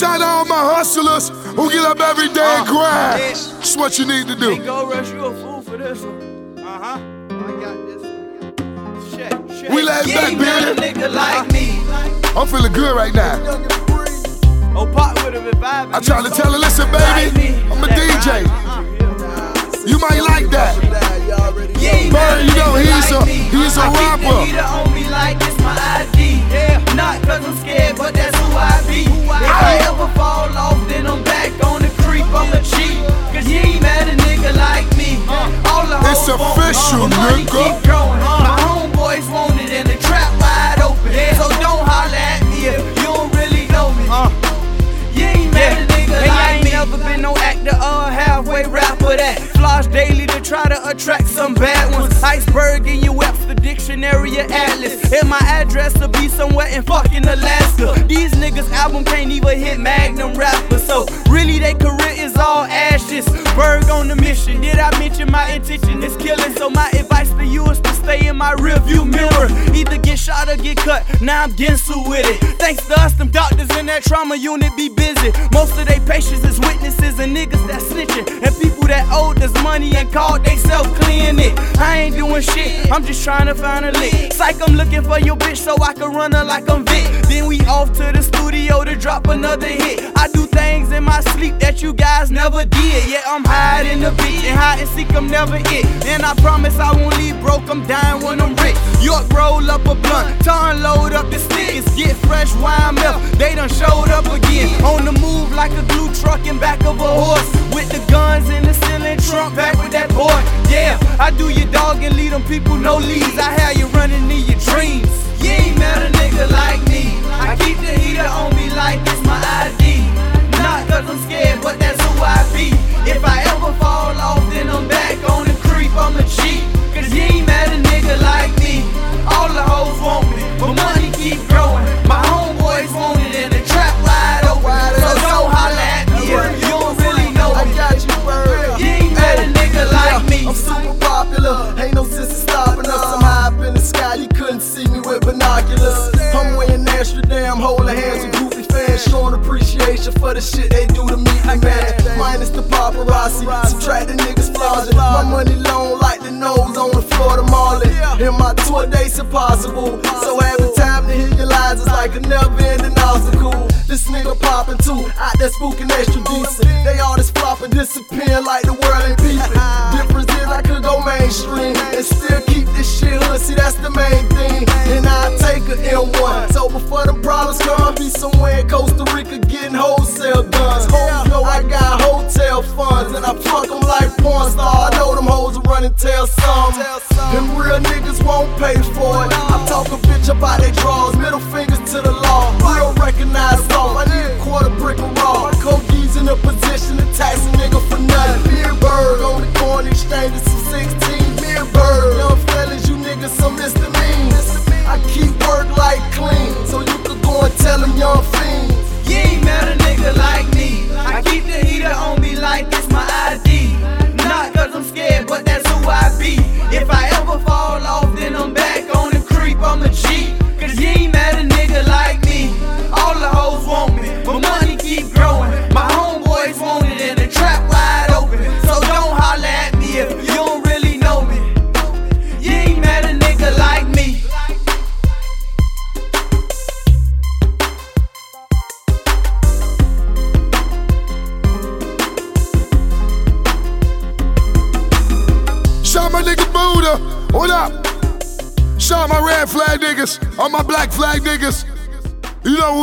Shout out all my hustlers who get up every day and Uh, grind. That's what you need to do. Ain't go rush, you a fool for this one. Uh huh. I got this. Shit, shit. We laid You back, a baby. nigga like me. I'm feeling good right now. Oh, pot would have been vibing. I try to tell her, listen, baby, I'm a DJ. You might like that. You Bird, you know, he's a- he's a I keep the rapper. Attract some bad ones. Iceberg in your Webster dictionary or atlas. And my address will be somewhere in fucking Alaska. These niggas album can't even hit Magnum rappers. So really they career is all ashes. Berg on the mission. Did I mention my intention is killing? So my advice to you is to in my rearview mirror. Either get shot or get cut. Now I'm getting sued with it. Thanks to us, them doctors in that trauma unit be busy. Most of they patients is witnesses and niggas that snitching. And people that owed us money and called they self clean it. I ain't doing shit, I'm just trying to find a lick. Psych, I'm looking for your bitch so I can run her like I'm Vick. Then we off to the studio to drop another hit. I do things in my sleep that you guys never did. Yeah, I'm hide in the beat and hide and seek, I'm never it. And I promise I won't leave broke, I'm dying when I'm rich. York roll up a blunt, turn load up the stickers, get fresh wine milk. They done showed up again. On the move like a glue truck in back of a horse. With the guns in the ceiling, trunk back with that boy. Yeah, I do your dog and lead them people no leads. I have you running in your dreams. You ain't met a nigga like me. I keep the heater on me like I'm weighing Amsterdam, holding hands with goofy fans, showing appreciation for the shit they do to me, man. Minus the paparazzi, subtract the niggas flaunting. My money long like the nose on the Florida Marlin. And my tour dates impossible, so every time they hear your lies, it's like a never-ending obstacle. This nigga poppin' too, out there spooking extra decent. They all just flopping, disappearing like the funds and I fuck them like porn star. I know them hoes are running and Shout my nigga Buddha. What up? Shout my red flag niggas. All my black flag niggas. You know